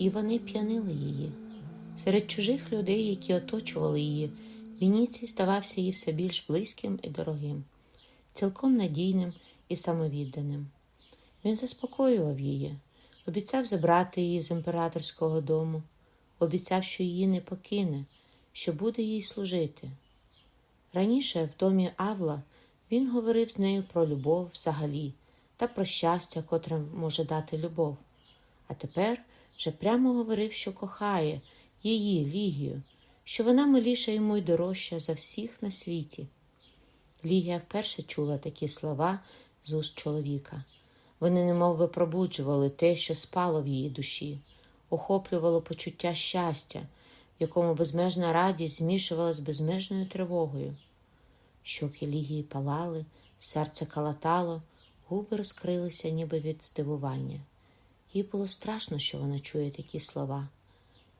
і вони п'янили її. Серед чужих людей, які оточували її, Вініцій здавався їй все більш близьким і дорогим, цілком надійним і самовідданим. Він заспокоював її, обіцяв забрати її з імператорського дому, обіцяв, що її не покине, що буде їй служити. Раніше в домі Авла він говорив з нею про любов взагалі та про щастя, котре може дати любов. А тепер вже прямо говорив, що кохає її, Лігію, що вона миліша йому й дорожча за всіх на світі. Лігія вперше чула такі слова з уст чоловіка. Вони немов би пробуджували те, що спало в її душі, охоплювало почуття щастя, в якому безмежна радість змішувалась з безмежною тривогою. Щоки Лігії палали, серце калатало, губи розкрилися, ніби від здивування. Їй було страшно, що вона чує такі слова,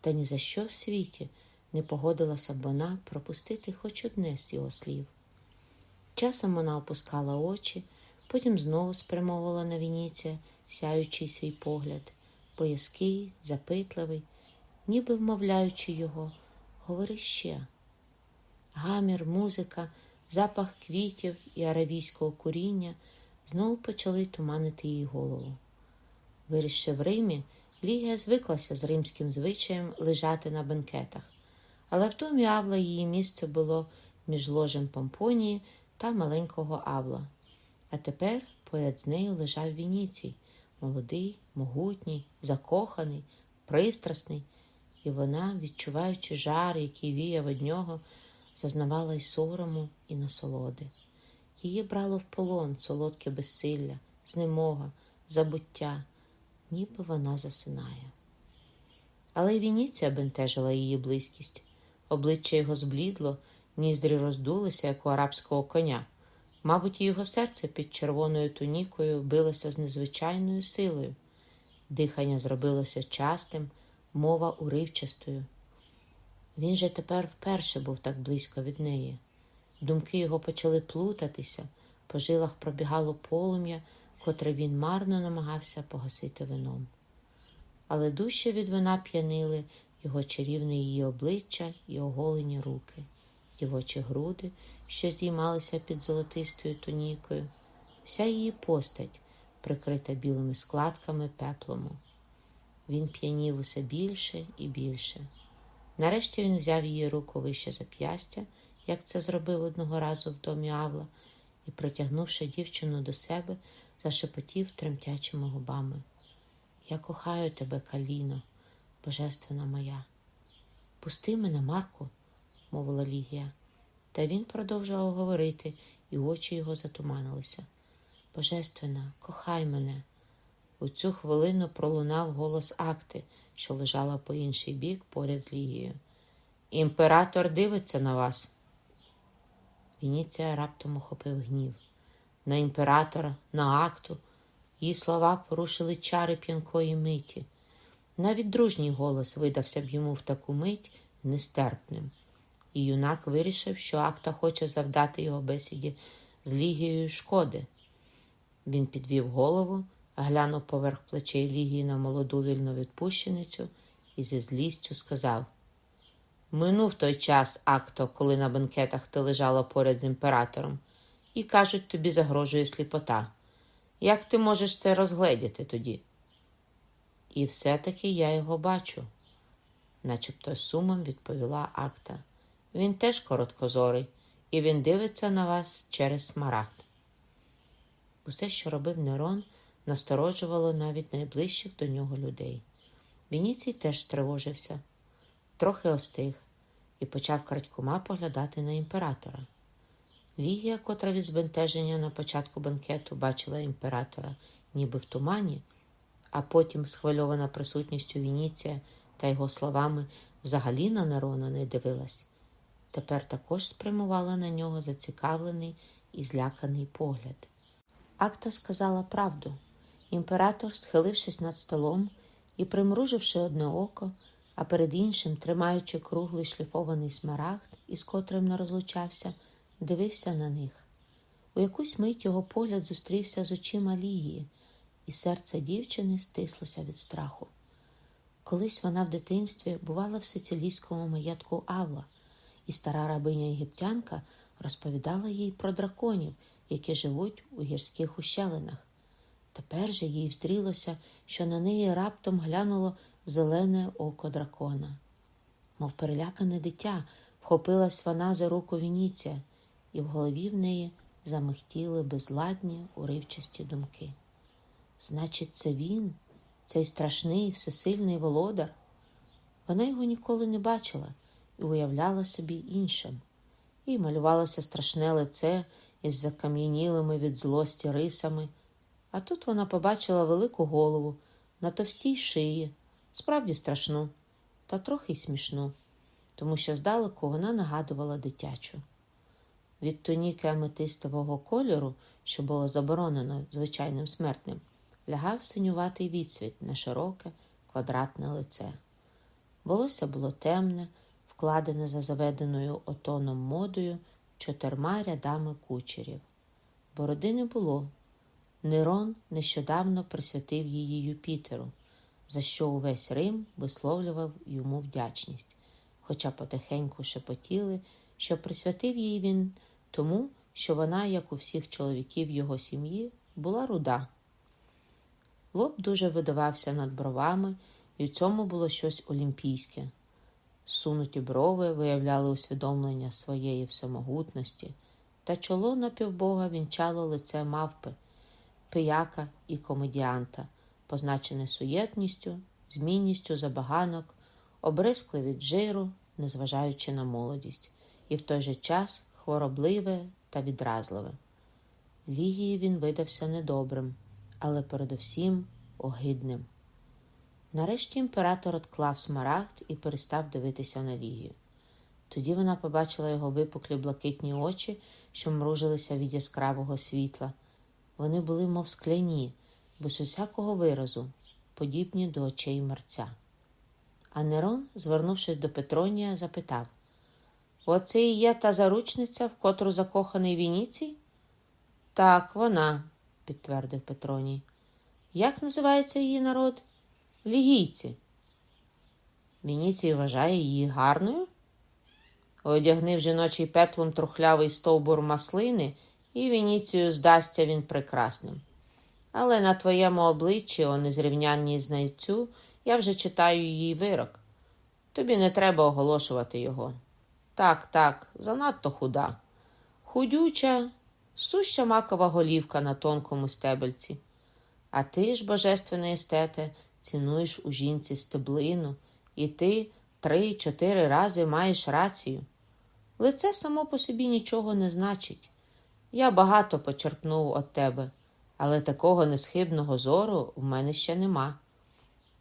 та ні за що в світі не погодилася б вона пропустити хоч одне з його слів. Часом вона опускала очі, потім знову спрямовувала на Вініція, сяючий свій погляд, боязкий, запитливий, ніби вмовляючи його, говори ще. Гамір, музика, запах квітів і аравійського куріння знову почали туманити її голову. Вирішивши в Римі, Лігія звиклася з римським звичаєм лежати на бенкетах, але в домі Авла її місце було між ложем Помпонії та маленького Авла. А тепер поряд з нею лежав Вініцій, молодий, могутній, закоханий, пристрасний, і вона, відчуваючи жар, який віяв від нього, зазнавала й сорому, і насолоди. Її брало в полон солодке безсилля, знемога, забуття, ніби вона засинає. Але й Вініція бентежила її близькість. Обличчя його зблідло, ніздрі роздулися, як у арабського коня. Мабуть, його серце під червоною тунікою билося з незвичайною силою. Дихання зробилося частим, мова уривчастою. Він же тепер вперше був так близько від неї. Думки його почали плутатися, по жилах пробігало полум'я, котре він марно намагався погасити вином. Але дужче від вина п'янили його чарівне її обличчя і оголені руки, дівочі груди, що здіймалися під золотистою тунікою, вся її постать, прикрита білими складками пеплому. Він п'янів усе більше і більше. Нарешті він взяв її руку вище зап'ястя, як це зробив одного разу в домі Авла, і, притягнувши дівчину до себе, зашепотів тремтячими губами. Я кохаю тебе, Каліно, божественна моя. Пусти мене, Марку, мовила Лігія. Та він продовжував говорити, і очі його затуманилися. Божественна, кохай мене. У цю хвилину пролунав голос акти, що лежала по інший бік поряд з Лігією. Імператор дивиться на вас. Вініція раптом охопив гнів. На імператора, на акту. Її слова порушили чари п'янкої миті. Навіть дружній голос видався б йому в таку мить нестерпним. І юнак вирішив, що акта хоче завдати його бесіді з Лігією шкоди. Він підвів голову, глянув поверх плечей Лігії на молоду вільну відпущеницю і зі злістю сказав: Минув той час, акто, коли на бенкетах ти лежала поряд з імператором, і кажуть, тобі загрожує сліпота. Як ти можеш це розгледіти тоді? І все-таки я його бачу, начебто сумом відповіла акта. Він теж короткозорий, і він дивиться на вас через смарагд. Усе, що робив Нерон, настороджувало навіть найближчих до нього людей. Вініцій теж стривожився, трохи остиг і почав крадькома поглядати на імператора. Лігія, котра від збентеження на початку банкету бачила імператора ніби в тумані, а потім, схвильована присутністю Вініція та його словами, взагалі на Нерона не дивилась, тепер також спрямувала на нього зацікавлений і зляканий погляд. Акта сказала правду. Імператор, схилившись над столом і примруживши одне око, а перед іншим, тримаючи круглий шліфований смарагд, із котрим не розлучався, дивився на них. У якусь мить його погляд зустрівся з очима Лігії, і серце дівчини стислося від страху. Колись вона в дитинстві бувала в сицилійському маєтку Авла, і стара рабиня єгиптянка розповідала їй про драконів, які живуть у гірських ущелинах. Тепер же їй встрілося, що на неї раптом глянуло зелене око дракона. Мов перелякане дитя, вхопилась вона за руку Вініція, і в голові в неї замихтіли безладні уривчасті думки. Значить, це він, цей страшний, всесильний володар. Вона його ніколи не бачила і уявляла собі іншим. Їй малювалося страшне лице із закам'янілими від злості рисами, а тут вона побачила велику голову на товстій шиї, справді страшну, та трохи й смішну, тому що здалеку вона нагадувала дитячу. Від туніки аметистового кольору, що було заборонено звичайним смертним, лягав синюватий відсвіт на широке, квадратне лице. Волосся було темне, вкладене за заведеною отоном модою чотирма рядами кучерів. Бороди не було. Нерон нещодавно присвятив її Юпітеру, за що увесь Рим висловлював йому вдячність, хоча потихеньку шепотіли, що присвятив її він тому, що вона, як у всіх чоловіків його сім'ї, була руда. Лоб дуже видавався над бровами, і в цьому було щось олімпійське. Сунуті брови виявляли усвідомлення своєї всемогутності, та чоло напівбога вінчало лице мавпи, пияка і комедіанта, позначене суєтністю, змінністю забаганок, обрискли від жиру, незважаючи на молодість, і в той же час хворобливе та відразливе. Лігії він видався недобрим, але передусім огидним. Нарешті імператор отклав смарагд і перестав дивитися на Лігію. Тоді вона побачила його випуклі блакитні очі, що мружилися від яскравого світла. Вони були, мов скляні, без усякого виразу, подібні до очей мерця. А Нерон, звернувшись до Петронія, запитав Оце і є та заручниця, в котру закоханий Вініцій? Так, вона, підтвердив Петроній. Як називається її народ? Лігійці. Вініцій вважає її гарною? Одягнив жіночий пеплом трухлявий стовбур маслини, і Вініцію здасться він прекрасним. Але на твоєму обличчі, о незрівнянній знайцю, я вже читаю її вирок. Тобі не треба оголошувати його. Так, так, занадто худа. Худюча, суща макова голівка на тонкому стебельці. А ти ж, божественний естете, цінуєш у жінці стеблину, і ти три-чотири рази маєш рацію. Лице само по собі нічого не значить. Я багато почерпнув від тебе, але такого несхибного зору в мене ще нема.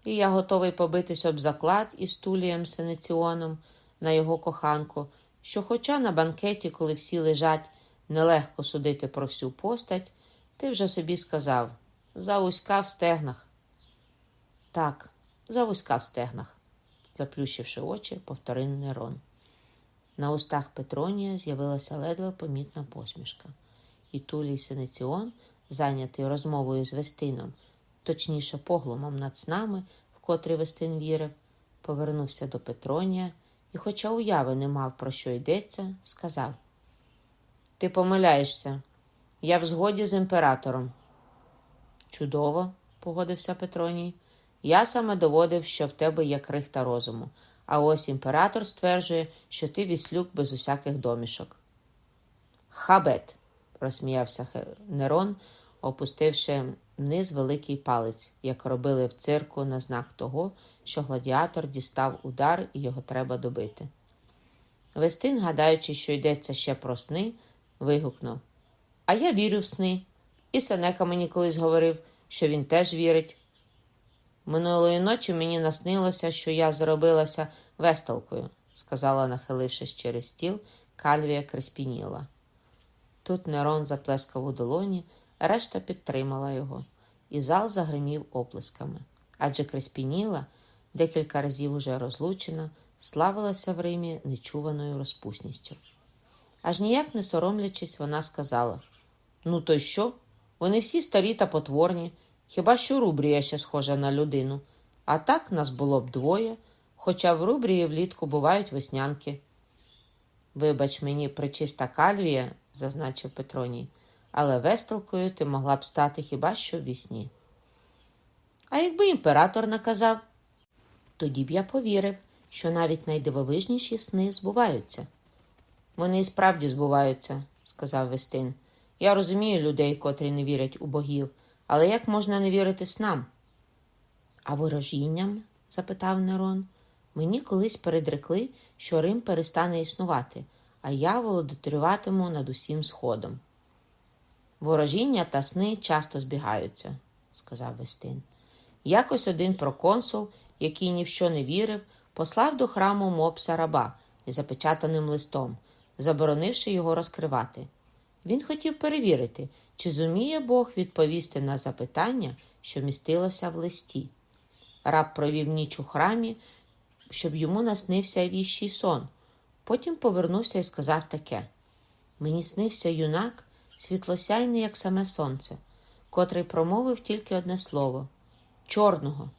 І я готовий побитись об заклад із Тулієм Сенеціоном на його коханку, що, хоча на банкеті, коли всі лежать, нелегко судити про всю постать, ти вже собі сказав завузька в стегнах. Так, завузька в стегнах, заплющивши очі, повторив Нерон. На устах Петронія з'явилася ледве помітна посмішка, і Тулій Сенеціон, зайнятий розмовою з Вестином, точніше поглумом над снами, в котрий Вестин вірив, повернувся до Петронія і, хоча уяви не мав, про що йдеться, сказав: Ти помиляєшся, я в згоді з імператором. Чудово, погодився Петроній. Я саме доводив, що в тебе є крихта розуму, а ось імператор стверджує, що ти віслюк без усяких домішок. Хабет, розсміявся Нерон, опустивши вниз великий палець, як робили в цирку на знак того, що гладіатор дістав удар і його треба добити. Вестин, гадаючи, що йдеться ще про сни, вигукнув А я вірю в сни. І Сенека мені колись говорив, що він теж вірить. Минулої ночі мені наснилося, що я зробилася весталкою, сказала, нахилившись через стіл, Кальвія Креспініла. Тут Нерон заплескав у долоні, решта підтримала його, і зал загримів оплесками. Адже Креспініла, декілька разів уже розлучена, славилася в Римі нечуваною розпусністю. Аж ніяк не соромлячись, вона сказала: Ну, то й що? Вони всі старі та потворні, хіба що Рубрія ще схожа на людину, А так нас було б двоє, хоча в рубрії влітку бувають веснянки. Вибач мені, причиста кальвія, зазначив Петроній, але весталкою ти могла б стати хіба що в вісні. А якби імператор наказав, тоді б я повірив, що навіть найдивовижніші сни збуваються. Вони і справді збуваються, сказав Вестин. Я розумію людей, котрі не вірять у богів, але як можна не вірити снам? А ворожінням? запитав Нерон. Мені колись передрекли, що Рим перестане існувати, а я володарюватиму над усім сходом. Ворожіння та сни часто збігаються, сказав Вестин. Якось один проконсул, який ні в що не вірив, послав до храму мопса раба із запечатаним листом, заборонивши його розкривати. Він хотів перевірити, чи зуміє Бог відповісти на запитання, що містилося в листі. Раб провів ніч у храмі, щоб йому наснився віщий сон. Потім повернувся і сказав таке: Мені снився юнак, світлосяйний, як саме сонце, котрий промовив тільки одне слово чорного.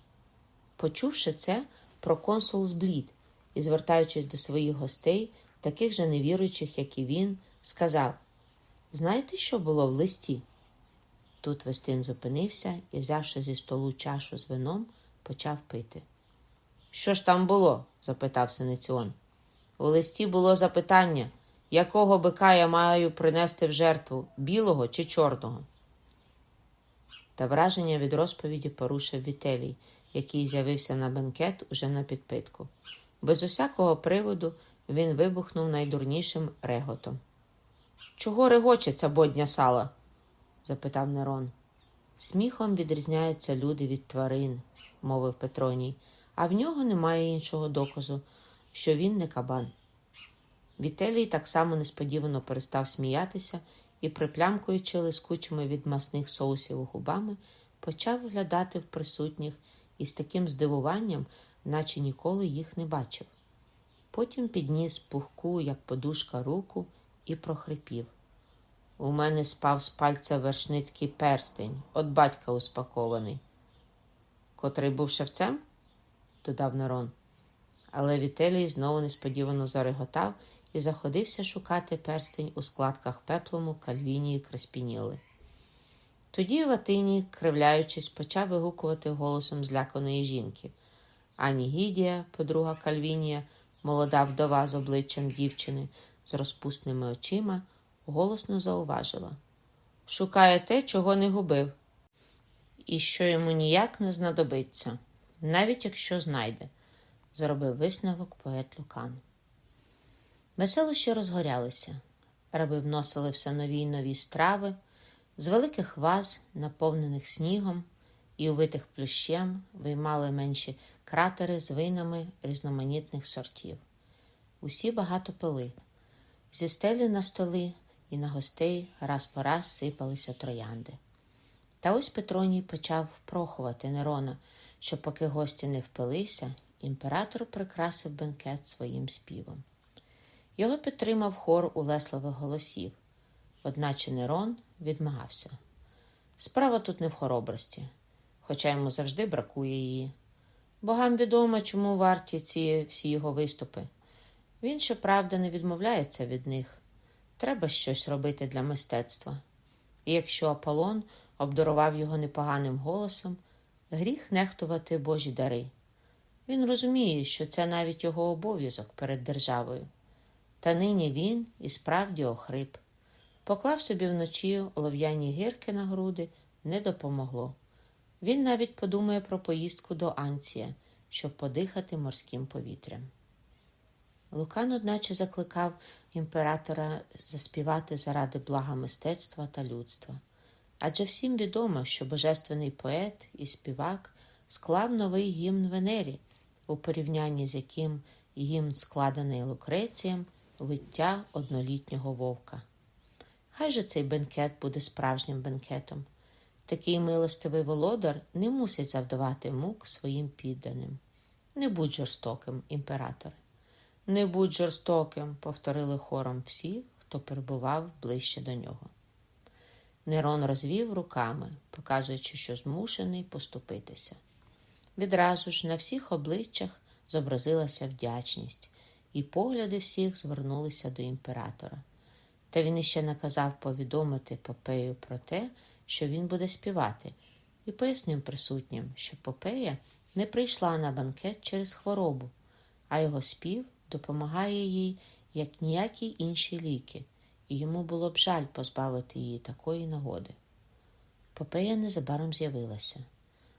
Почувши це, проконсул зблід і, звертаючись до своїх гостей, таких же невіруючих, як і він, сказав: Знаєте, що було в листі? Тут Вестин зупинився і, взявши зі столу чашу з вином, почав пити. Що ж там було? запитав Синиціон. У листі було запитання, якого бика я маю принести в жертву білого чи чорного. Та враження від розповіді порушив Вітелій, який з'явився на бенкет уже на підпитку. Без усякого приводу він вибухнув найдурнішим реготом. Чого регоче ця бодня сала? запитав Нерон. Сміхом відрізняються люди від тварин, мовив Петроній, а в нього немає іншого доказу, що він не кабан. Вітелій так само несподівано перестав сміятися і, приплямкуючи лискучими від масних соусів губами, почав виглядати в присутніх із таким здивуванням, наче ніколи їх не бачив. Потім підніс пухку, як подушка, руку і прохрипів. У мене спав з пальця вершницький перстень, от батька успакований. Котрий був шевцем? додав Нерон. Але Вітелій знову несподівано зареготав і заходився шукати перстень у складках пеплому, кальвіні і Креспініли. Тоді Ватиній, кривляючись, почав вигукувати голосом зляканої жінки. Ані Гідія, подруга Кальвінія, молода вдова з обличчям дівчини з розпусними очима, голосно зауважила Шукає те, чого не губив, і що йому ніяк не знадобиться, навіть якщо знайде, зробив висновок поет Лукан. Веселощі розгорялися, раби вносили все нові й нові страви, з великих ваз, наповнених снігом і увитих плющем, виймали менші кратери з винами різноманітних сортів. Усі багато пили. Зі стелі на столи і на гостей раз по раз сипалися троянди. Та ось Петроній почав впрохувати Нерона, що, поки гості не впилися, імператор прикрасив бенкет своїм співом. Його підтримав хор улесливих голосів, одначе Нерон відмагався. Справа тут не в хоробрості, хоча йому завжди бракує її. Богам відомо, чому варті ці всі його виступи. Він, щоправда, не відмовляється від них. Треба щось робити для мистецтва. І якщо Аполлон обдарував його непоганим голосом, гріх нехтувати Божі дари. Він розуміє, що це навіть його обов'язок перед державою. Та нині він і справді охрип. Поклав собі вночі олов'яні гірки на груди, не допомогло. Він навіть подумає про поїздку до Анція, щоб подихати морським повітрям. Лукан, одначе, закликав імператора заспівати заради блага мистецтва та людства. Адже всім відомо, що божественний поет і співак склав новий гімн Венері, у порівнянні з яким гімн, складений Лукрецієм, виття однолітнього вовка. Хай же цей бенкет буде справжнім бенкетом. Такий милостивий володар не мусить завдавати мук своїм підданим. Не будь жорстоким, імператоре. Не будь жорстоким, повторили хором всі, хто перебував ближче до нього. Нерон розвів руками, показуючи, що змушений поступитися. відразу ж на всіх обличчях зобразилася вдячність, і погляди всіх звернулися до імператора. Та він іще наказав повідомити Попею про те, що він буде співати, і пояснив присутнім, що Попея не прийшла на банкет через хворобу, а його спів допомагає їй, як ніякі інші ліки, і йому було б жаль позбавити її такої нагоди. Попея незабаром з'явилася.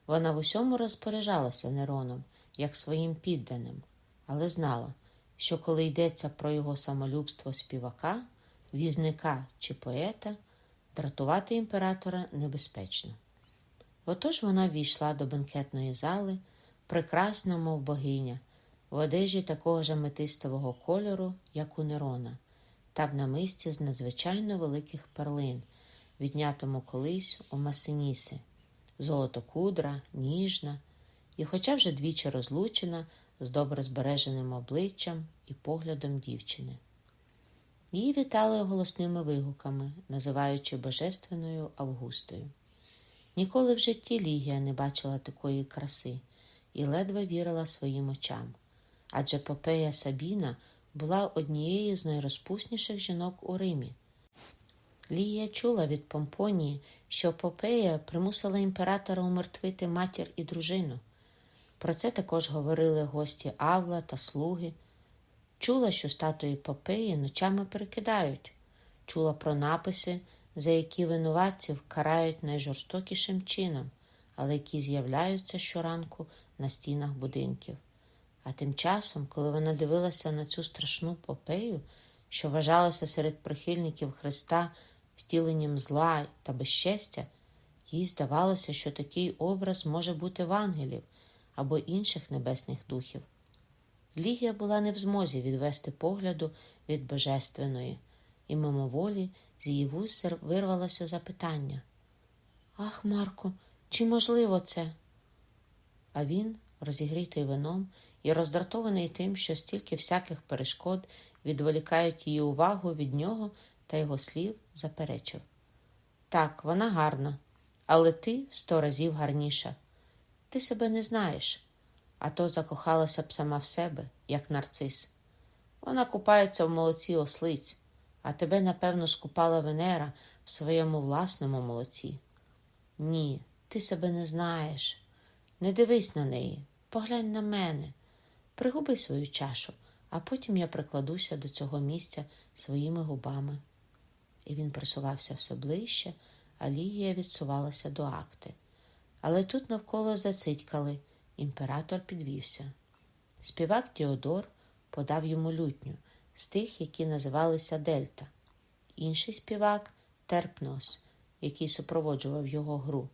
Вона в усьому розпоряджалася Нероном, як своїм підданим, але знала, що коли йдеться про його самолюбство співака, візника чи поета, дратувати імператора небезпечно. Отож вона ввійшла до бенкетної зали, прекрасна, мов богиня, в одежі такого ж аметистового кольору, як у Нерона, та в намисті з надзвичайно великих перлин, віднятому колись у Масиніси, золотокудра, ніжна, і, хоча вже двічі розлучена, з добре збереженим обличчям і поглядом дівчини. Її вітали голосними вигуками, називаючи Божественною Августою. Ніколи в житті Лігія не бачила такої краси і ледве вірила своїм очам, адже Попея Сабіна була однією з найрозпусніших жінок у Римі. Лігія чула від Помпонії, що Попея примусила імператора умертвити матір і дружину. Про це також говорили гості Авла та слуги. Чула, що статуї Попеї ночами перекидають, чула про написи, за які винуватців карають найжорстокішим чином, але які з'являються щоранку на стінах будинків. А тим часом, коли вона дивилася на цю страшну попею, що вважалася серед прихильників Христа втіленням зла та безчестя, їй здавалося, що такий образ може бути в ангелів або інших небесних духів. Лігія була не в змозі відвести погляду від божественної, і мимоволі з її вуз вирвалося запитання. Ах, Марко, чи можливо це? А він, розігрітий вином і роздратований тим, що стільки всяких перешкод відволікають її увагу від нього та його слів, заперечив. Так, вона гарна, але ти сто разів гарніша. Ти себе не знаєш, а то закохалася б сама в себе, як нарцис. Вона купається в молоці ослиць, а тебе, напевно, скупала Венера в своєму власному молоці. Ні, ти себе не знаєш. Не дивись на неї, поглянь на мене, пригуби свою чашу, а потім я прикладуся до цього місця своїми губами. І він присувався все ближче, а Лігія відсувалася до акти. Але тут навколо зацитькали, імператор підвівся. Співак Діодор подав йому лютню з тих, які називалися Дельта. Інший співак Терпнос, який супроводжував його гру,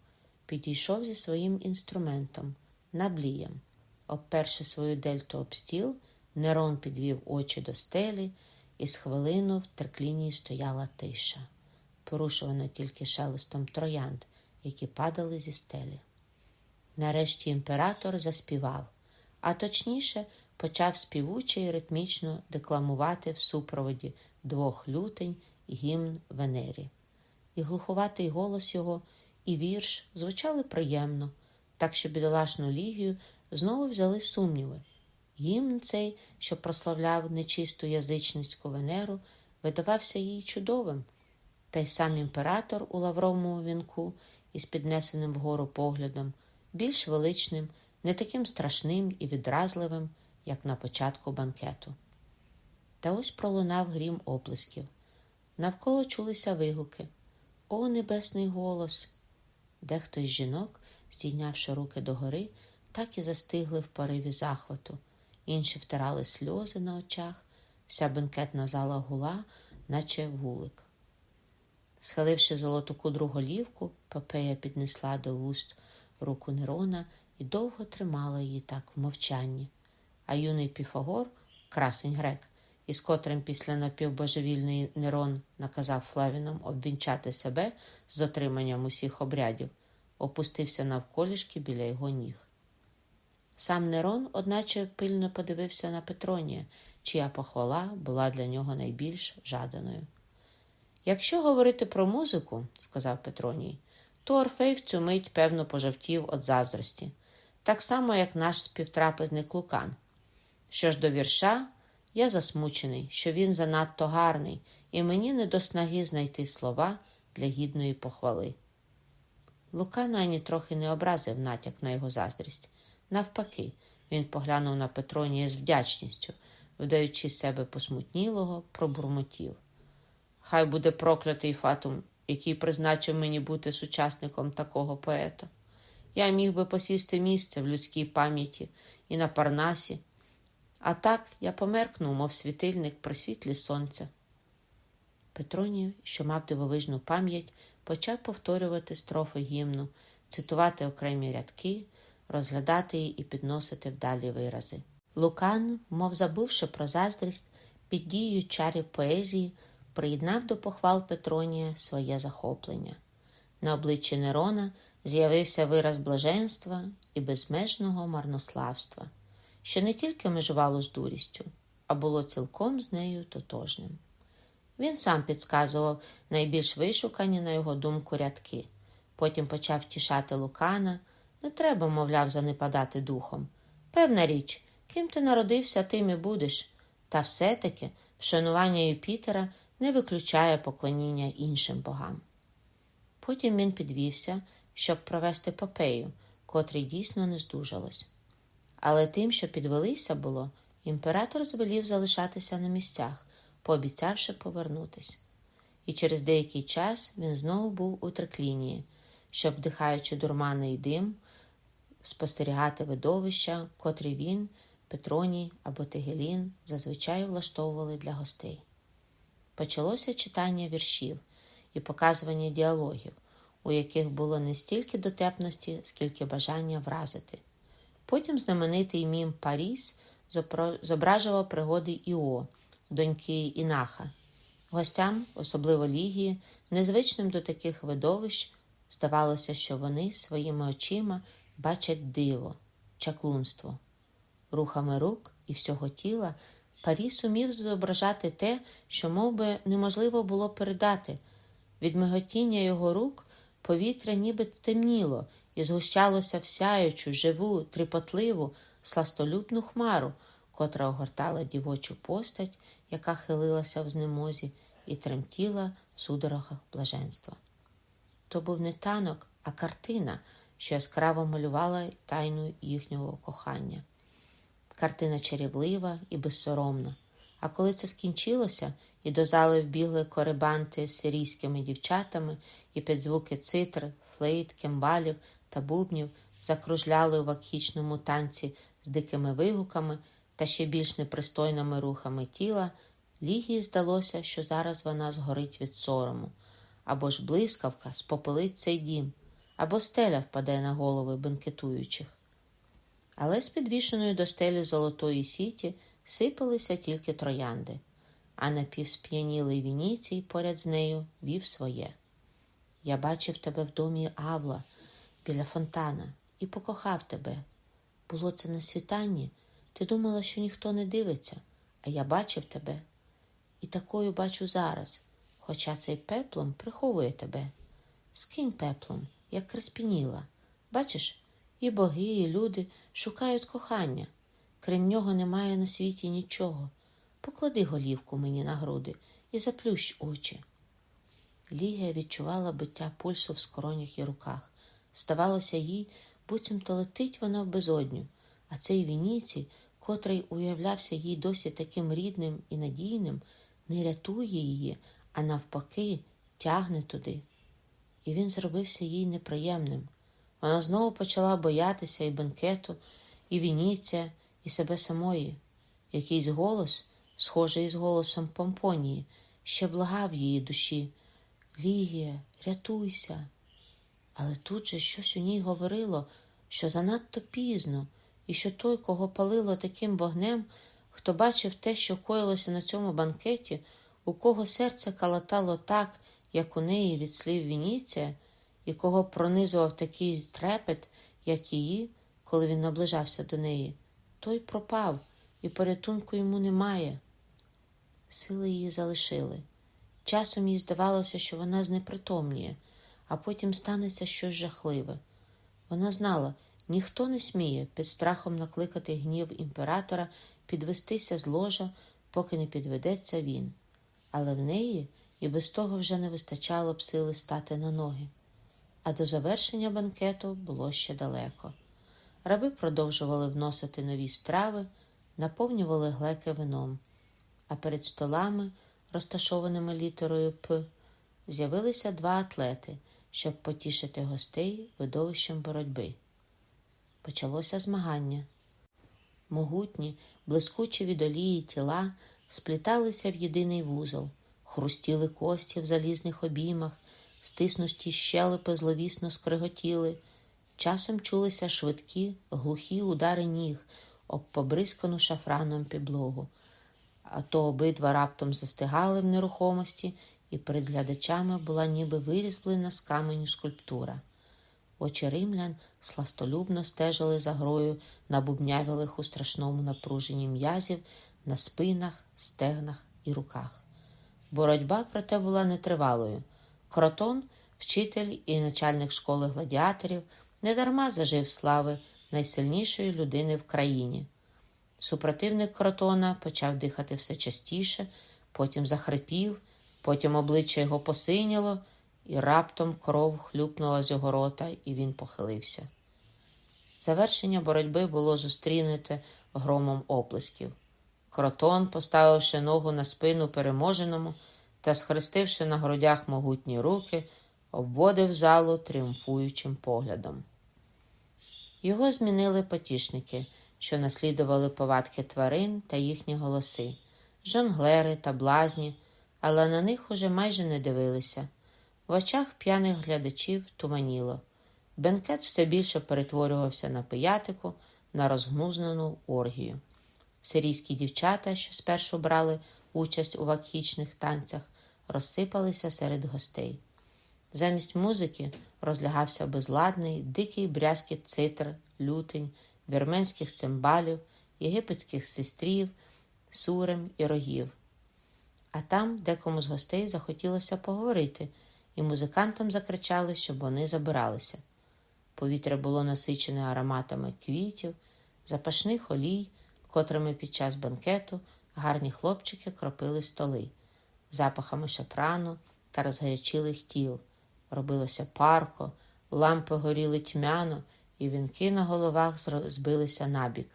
підійшов зі своїм інструментом, наблієм. Обперши свою дельту об стіл, Нерон підвів очі до стелі, і з хвилину в терклінії стояла тиша, порушувана тільки шелестом троянд, які падали зі стелі. Нарешті імператор заспівав, а точніше почав співуче і ритмічно декламувати в супроводі двох лютень гімн Венері. І глуховатий голос його, і вірш звучали приємно, так що бідолашну лігію знову взяли сумніви. Гімн цей, що прославляв нечисту язичницьку Венеру, видавався їй чудовим, та й сам імператор у лавровому вінку із піднесеним вгору поглядом, більш величним, не таким страшним і відразливим, як на початку банкету. Та ось пролунав грім оплесків. Навколо чулися вигуки. О, небесний голос! Дехто із жінок, здійнявши руки догори, так і застигли в пориві захвату, інші втирали сльози на очах, вся бенкетна зала гула, наче вулик. Схиливши золоту кудру голівку, Попея піднесла до вуст руку Нерона і довго тримала її так в мовчанні. А юний Піфагор, красень грек, із котрим після напівбожевільний Нерон наказав Флавінам обвінчати себе з дотриманням усіх обрядів, опустився навколішки біля його ніг. Сам Нерон, одначе, пильно подивився на Петронія, чия похвала була для нього найбільш жаданою. Якщо говорити про музику, сказав Петроній, то Орфей в цю мить, певно, пожовтів від заздрості. так само, як наш співтрапезник Лукан. Що ж до вірша, я засмучений, що він занадто гарний, і мені не до снаги знайти слова для гідної похвали. Лукан ані трохи не образив натяк на його заздрість. Навпаки, він поглянув на Петронія з вдячністю, вдаючи себе посмутнілого, пробурмотів. Хай буде проклятий фатум, який призначив мені бути сучасником такого поета. Я міг би посісти місце в людській пам'яті і на Парнасі, а так я померкнув, мов світильник при світлі сонця. Петроній, що мав дивовижну пам'ять, почав повторювати строфи гімну, цитувати окремі рядки, розглядати її і підносити вдалі вирази. Лукан, мов забувши про заздрість, під дією чарів поезії, приєднав до похвал Петронія своє захоплення. На обличчі Нерона з'явився вираз блаженства і безмежного марнославства, що не тільки межувало з дурістю, а було цілком з нею тотожним. Він сам підказував найбільш вишукані, на його думку, рядки. Потім почав тішати Лукана. Не треба, мовляв, занепадати духом. Певна річ, ким ти народився, тим і будеш. Та все-таки вшанування Юпітера не виключає поклоніння іншим богам. Потім він підвівся, щоб провести попею, котрий дійсно не здужалось. Але тим, що підвелися було, імператор звелів залишатися на місцях, пообіцявши повернутись. І через деякий час він знову був у триклінії, щоб, вдихаючи дурманий дим, спостерігати видовища, котрі він, Петроній або Тегелін зазвичай влаштовували для гостей. Почалося читання віршів і показування діалогів, у яких було не стільки дотепності, скільки бажання вразити. Потім знаменитий мім Паріс зображував пригоди Іо, доньки Інаха. Гостям, особливо Лігії, незвичним до таких видовищ, здавалося, що вони своїми очима бачать диво, чаклунство. Рухами рук і всього тіла Парі сумів зображати те, що мов би, неможливо було передати. Від миготіння його рук повітря ніби темніло і згущалося в сяючу, живу, тріпотливу, сластолюбну хмару, котра огортала дівочу постать, яка хилилася в знемозі і тремтіла в судорогах блаженства. То був не танок, а картина, що яскраво малювала тайну їхнього кохання. Картина чарівлива і безсоромна. А коли це скінчилося, і до зали вбігли корибанти з сирійськими дівчатами, і під звуки цитр, флейт, кимвалів та бубнів закружляли у вакічному танці з дикими вигуками та ще більш непристойними рухами тіла, Лігії здалося, що зараз вона згорить від сорому, або ж блискавка спопилить цей дім, або стеля впаде на голови бенкетуючих. Але з підвішеної до стелі золотої сіті сипалися тільки троянди, а напівсп'янілий Вініцій поряд з нею вів своє. Я бачив тебе в домі Авла біля фонтана і покохав тебе. Було це на світанні, ти думала, що ніхто не дивиться, а я бачив тебе. І такою бачу зараз, хоча цей пеплом приховує тебе. Скинь пеплом, як креспініла. Бачиш, і боги, і люди шукають кохання. Крім нього немає на світі нічого. Поклади голівку мені на груди і заплющ очі. Лігія відчувала биття пульсу в скоронях і руках. Здавалося їй, буцімто летить вона в безодню, а цей Вініцій, котрий уявлявся їй досі таким рідним і надійним, не рятує її, а навпаки, тягне туди. І він зробився їй неприємним. Вона знову почала боятися і бенкету, і Вініця, і себе самої. Якийсь голос, схожий із голосом Помпонії, ще благав її душі. Лігія, рятуйся. Але тут же щось у ній говорило, що занадто пізно, і що той, кого палило таким вогнем, хто бачив те, що коїлося на цьому банкеті, у кого серце калатало так, як у неї від слів Вініція, і кого пронизував такий трепет, як її, коли він наближався до неї, той пропав, і порятунку йому немає. Сили її залишили. Часом їй здавалося, що вона знепритомніє, а потім станеться щось жахливе. Вона знала, Ніхто не сміє під страхом накликати гнів імператора підвестися з ложа, поки не підведеться він, але в неї і без того вже не вистачало б сили стати на ноги. А до завершення банкету було ще далеко. Раби продовжували вносити нові страви, наповнювали глеки вином, а перед столами, розташованими літерою П, з'явилися два атлети, щоб потішити гостей видовищем боротьби. Почалося змагання. Могутні, блискучі від олії тіла спліталися в єдиний вузол, хрустіли кості в залізних обіймах, стиснуті щелепи зловісно скриготіли. Часом чулися швидкі, глухі удари ніг об побризкану шафраном підлогу, а то обидва раптом застигали в нерухомості, і перед глядачами була ніби вирізблена з каменю скульптура. Очі римлян сластолюбно стежили за грою набубнявілих у страшному напруженні м'язів на спинах, стегнах і руках. Боротьба, проте, була нетривалою. Кротон, вчитель і начальник школи гладіаторів, недарма зажив слави найсильнішої людини в країні. Супротивник кротона почав дихати все частіше, потім захрипів, потім обличчя його посиняло, і раптом кров хлюпнула з його рота, і він похилився. Завершення боротьби було зустрінуте громом оплесків. Кротон, поставивши ногу на спину переможеному та схрестивши на грудях могутні руки, обводив залу тріумфуючим поглядом. Його змінили потішники, що наслідували повадки тварин та їхні голоси, жонглери та блазні, але на них уже майже не дивилися. В очах п'яних глядачів туманіло. Бенкет все більше перетворювався на пиятику, на розгнузнену оргію. Сирійські дівчата, що спершу брали участь у вакхічних танцях, розсипалися серед гостей. Замість музики розлягався безладний, дикий брязкіт цитр, лютень, вірменських цимбалів, єгипетських сестрів, сурем і рогів. А там декому з гостей захотілося поговорити, і музикантам закричали, щоб вони забиралися. Повітря було насичене ароматами квітів, запашних олій, котрими під час банкету гарні хлопчики кропили столи, запахами шапрану та розгарячілих тіл. Робилося парко, лампи горіли тьмяно, і вінки на головах збилися набік.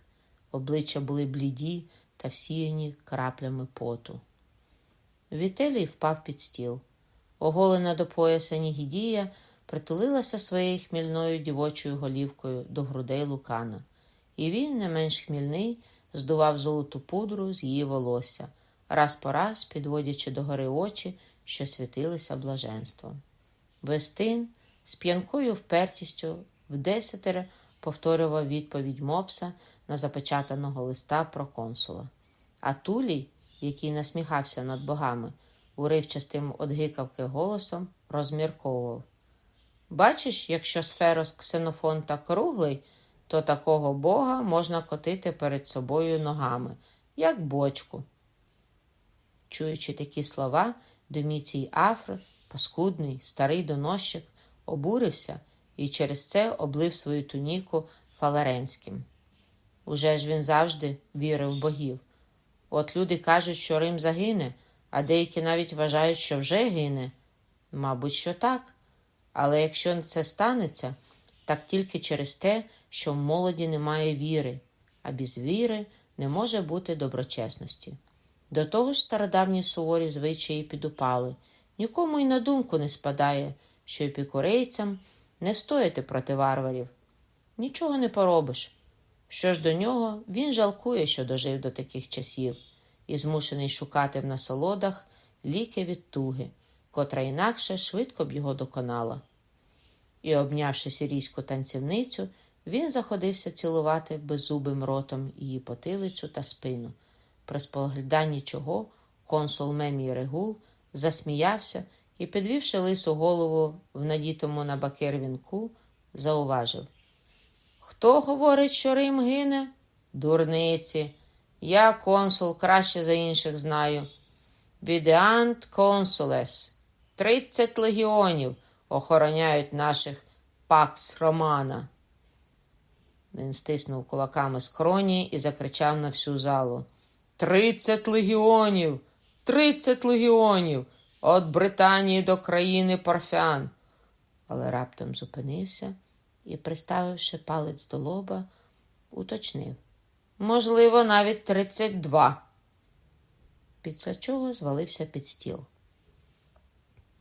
Обличчя були бліді та всіяні краплями поту. Вітелій впав під стіл. Оголена до пояса Нігідія притулилася своєю хмільною дівочою голівкою до грудей Лукана, і він, не менш хмільний, здував золоту пудру з її волосся, раз по раз підводячи догори очі, що світилися блаженством. Вестин з п'янкою впертістю вдесятере повторював відповідь мопса на запечатаного листа про консула. А Тулій, який насміхався над богами, уривчастим одгикавки голосом розмірковував. Бачиш, якщо сферос ксенофонта круглий, то такого бога можна котити перед собою ногами, як бочку. Чуючи такі слова, Доміцій Афр, паскудний, старий доносчик, обурився і через це облив свою туніку фалеренським. Уже ж він завжди вірив в богів. От люди кажуть, що Рим загине, а деякі навіть вважають, що вже гине. Мабуть, що так. Але якщо це станеться, так тільки через те, що в молоді немає віри, а без віри не може бути доброчесності. До того ж стародавні суворі звичаї підупали, нікому й на думку не спадає, що епікурейцям не встояти проти варварів. Нічого не поробиш. Що ж до нього, він жалкує, що дожив до таких часів, і змушений шукати в насолодах ліки від туги, котра інакше швидко б його доконала. І, обнявши сирійську танцівницю, він заходився цілувати беззубим ротом її потилицю та спину, при спогляданні чого консул Мемій Регул засміявся і, підвівши лису голову в надітому на бакер вінку, зауважив Хто говорить, що Рим гине? Дурниці. Я консул краще за інших знаю. Відеант консулес. Тридцять легіонів охороняють наших пакс Романа. Він стиснув кулаками скроні і закричав на всю залу. Тридцять легіонів! Тридцять легіонів! От Британії до країни парфян. Але раптом зупинився і, приставивши палець до лоба, уточнив. Можливо, навіть тридцять два. Після чого звалився під стіл.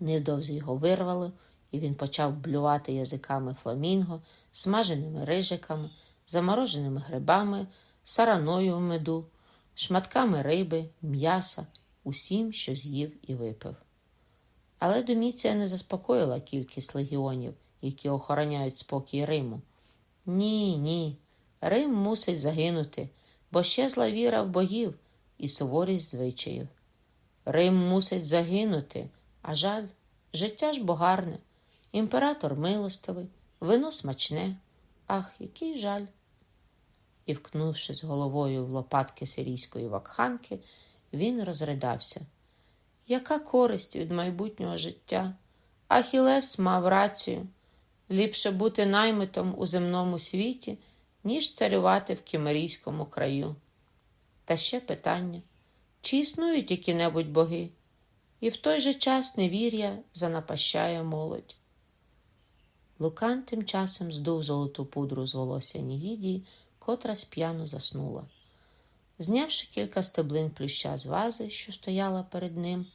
Невдовзі його вирвало, і він почав блювати язиками фламінго, смаженими рижиками, замороженими грибами, сараною в меду, шматками риби, м'яса, усім, що з'їв і випив. Але Доміція не заспокоїла кількість легіонів, які охороняють спокій Риму. Ні, ні. Рим мусить загинути, бо щезла віра в богів і суворість звичаїв. Рим мусить загинути, а жаль, життя ж богарне, імператор милостивий, вино смачне. Ах, який жаль. І, вкнувшись головою в лопатки сирійської вакханки, він розридався. Яка користь від майбутнього життя? Ахілес мав рацію ліпше бути наймитом у земному світі, ніж царювати в кімерійському краю. Та ще питання: чи існують які-небудь боги? І в той же час невір'я занапащає молодь. Лукан тим часом здув золоту пудру з волосся Нігідії, котра сп'яно заснула. Знявши кілька стеблин плюща з вази, що стояла перед ним,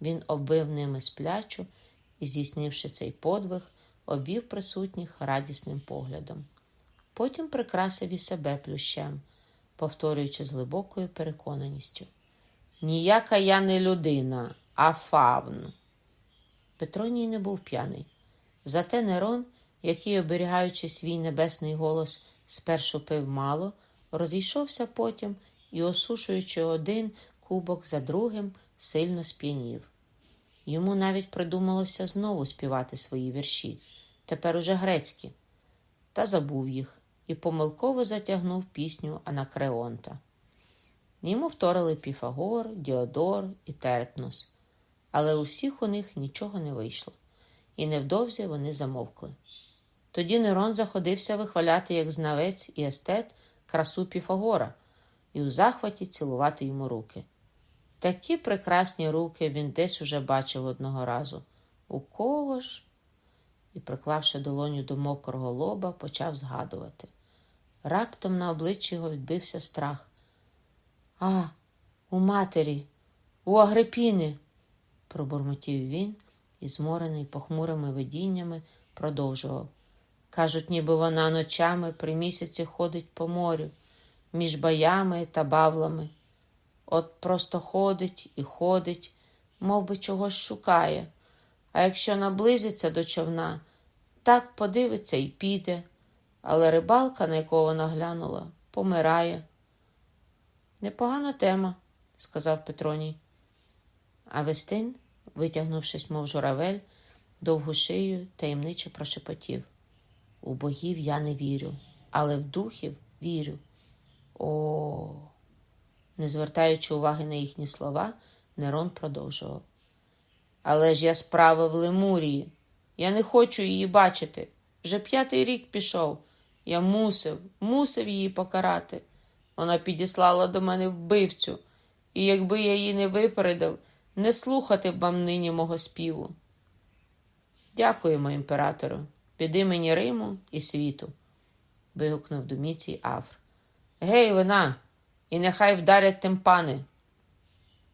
він оббив ними сплячу і, здійснивши цей подвиг, обвів присутніх радісним поглядом. Потім прикрасив і себе плющем, повторюючи з глибокою переконаністю. Ніяка я не людина, а фавн. Петроній не був п'яний. Зате Нерон, який, оберігаючи свій небесний голос, спершу пив мало, розійшовся потім і, осушуючи один кубок за другим, сильно сп'янів. Йому навіть придумалося знову співати свої вірші, тепер уже грецькі, та забув їх і помилково затягнув пісню Анакреонта. Йому вторили Піфагор, Діодор і Терпнос, але у всіх у них нічого не вийшло, і невдовзі вони замовкли. Тоді Нерон заходився вихваляти як знавець і естет красу Піфагора і у захваті цілувати йому руки. Такі прекрасні руки він десь уже бачив одного разу. У кого ж? І, приклавши долоню до мокрого лоба, почав згадувати. Раптом на обличчі його відбився страх. А, у матері, у Агрипіни, пробурмотів він і, зморений похмурими видіннями, продовжував. Кажуть, ніби вона ночами при місяці ходить по морю, між баями та бавлами. От просто ходить і ходить, мов би чогось шукає, а якщо наблизиться до човна, так подивиться і піде, але рибалка, на якого вона глянула, помирає. Непогана тема, сказав Петроній. А Вестин, витягнувшись, мов журавель, довгу шию таємниче прошепотів. У богів я не вірю, але в духів вірю. О. Не звертаючи уваги на їхні слова, Нерон продовжував. Але ж я справив Лемурії. Я не хочу її бачити. Вже п'ятий рік пішов. Я мусив, мусив її покарати. Вона підіслала до мене вбивцю, і якби я її не випередив, не слухати б вам нині мого співу. Дякуємо, імператору, від імені Риму і світу. вигукнув Доміцій Афр. Гей, вина, і нехай вдарять тимпани.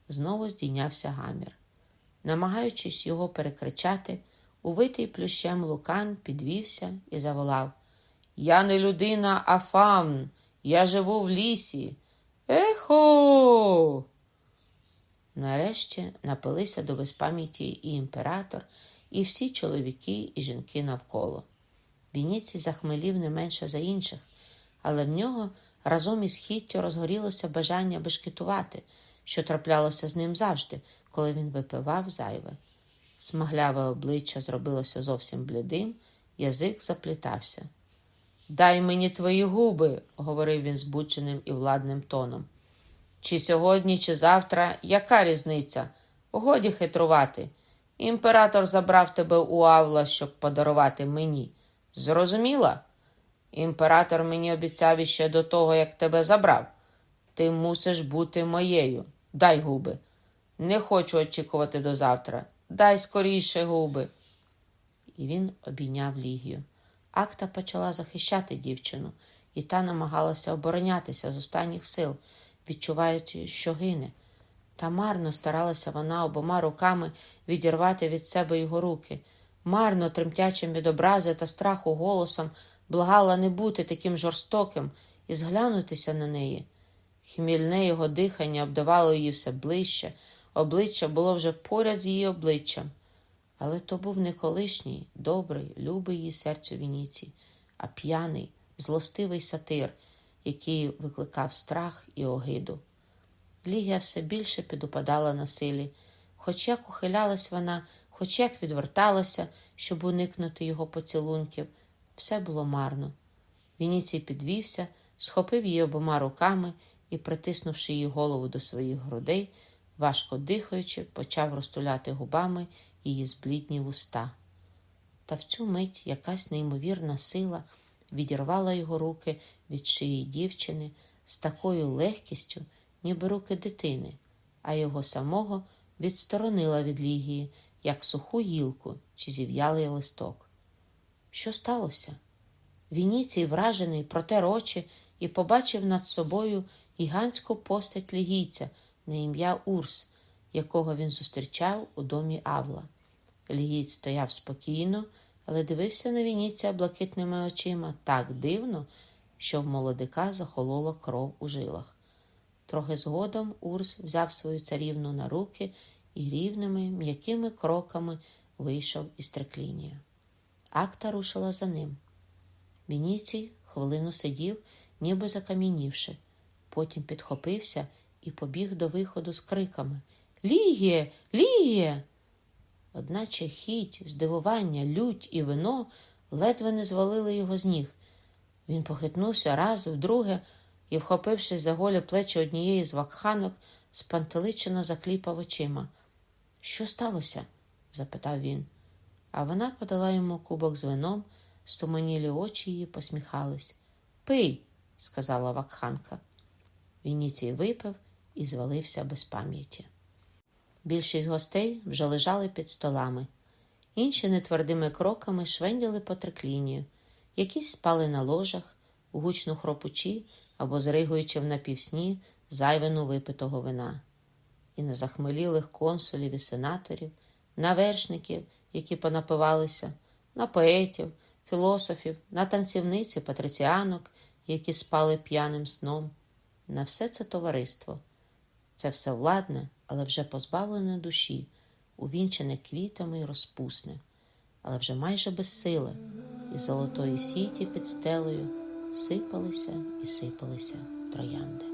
Знову здійнявся гамір. Намагаючись його перекричати, увитий плющем лукан підвівся і заволав Я не людина, а фавн. Я живу в лісі. Ехо. Нарешті напилися до безпам'яті і імператор, і всі чоловіки і жінки навколо. Вініці захмелів не менше за інших, але в нього разом із хіттю розгорілося бажання бешкетувати, що траплялося з ним завжди, коли він випивав зайве. Смагляве обличчя зробилося зовсім блідим, язик заплітався. Дай мені твої губи, говорив він збудженим і владним тоном. Чи сьогодні, чи завтра, яка різниця? Годі хитрувати. Імператор забрав тебе у Авла, щоб подарувати мені. Зрозуміла? Імператор мені обіцяв іще до того, як тебе забрав. Ти мусиш бути моєю. Дай губи. Не хочу очікувати до завтра. Дай скоріше губи. І він обійняв Лігію. Акта почала захищати дівчину, і та намагалася оборонятися з останніх сил, відчуваючи, що гине. Та марно старалася вона обома руками відірвати від себе його руки, марно, тремтячим від образи та страху голосом, благала не бути таким жорстоким і зглянутися на неї. Хмільне його дихання обдавало її все ближче, обличчя було вже поряд з її обличчям. Але то був не колишній, добрий, любий її серцю Вініцій, а п'яний, злостивий сатир, який викликав страх і огиду. Лігія все більше підупадала на силі, хоч як ухилялась вона, хоч як відверталася, щоб уникнути його поцілунків, все було марно. Вініцій підвівся, схопив її обома руками і, притиснувши її голову до своїх грудей, важко дихаючи, почав розтуляти губами її зблідні вуста. Та в цю мить якась неймовірна сила відірвала його руки від шиї дівчини з такою легкістю, ніби руки дитини, а його самого відсторонила від лігії, як суху гілку чи зів'ялий листок. Що сталося? Вініцій, вражений, протер очі і побачив над собою гігантську постать лігійця на ім'я Урс, якого він зустрічав у домі Авла. Лігійць стояв спокійно, але дивився на Вініція блакитними очима так дивно, що в молодика захолола кров у жилах. Трохи згодом Урс взяв свою царівну на руки і рівними, м'якими кроками вийшов із триклінію. Акта рушила за ним. Вініцій хвилину сидів, ніби закам'янівши, потім підхопився і побіг до виходу з криками Лігіє, Лігіє! Одначе хіть, здивування, лють і вино ледве не звалили його з ніг. Він похитнувся раз, вдруге, і, вхопившись за голі плечі однієї з вакханок, спантеличено закліпав очима. Що сталося? запитав він. А вона подала йому кубок з вином, стуманілі очі її посміхались. Пий, сказала вакханка. Вініцій випив і звалився без пам'яті. Більшість гостей вже лежали під столами, інші нетвердими кроками швенділи по триклінію, якісь спали на ложах, гучно хропучі або зригуючи в напівсні зайвину випитого вина, і на захмелілих консулів і сенаторів, на вершників, які понапивалися, на поетів, філософів, на танцівниці, патриціанок, які спали п'яним сном, на все це товариство. Це все владне, але вже позбавлене душі, увінчене квітами і розпусне, але вже майже безсиле, і золотої сіті під стелею сипалися і сипалися троянди.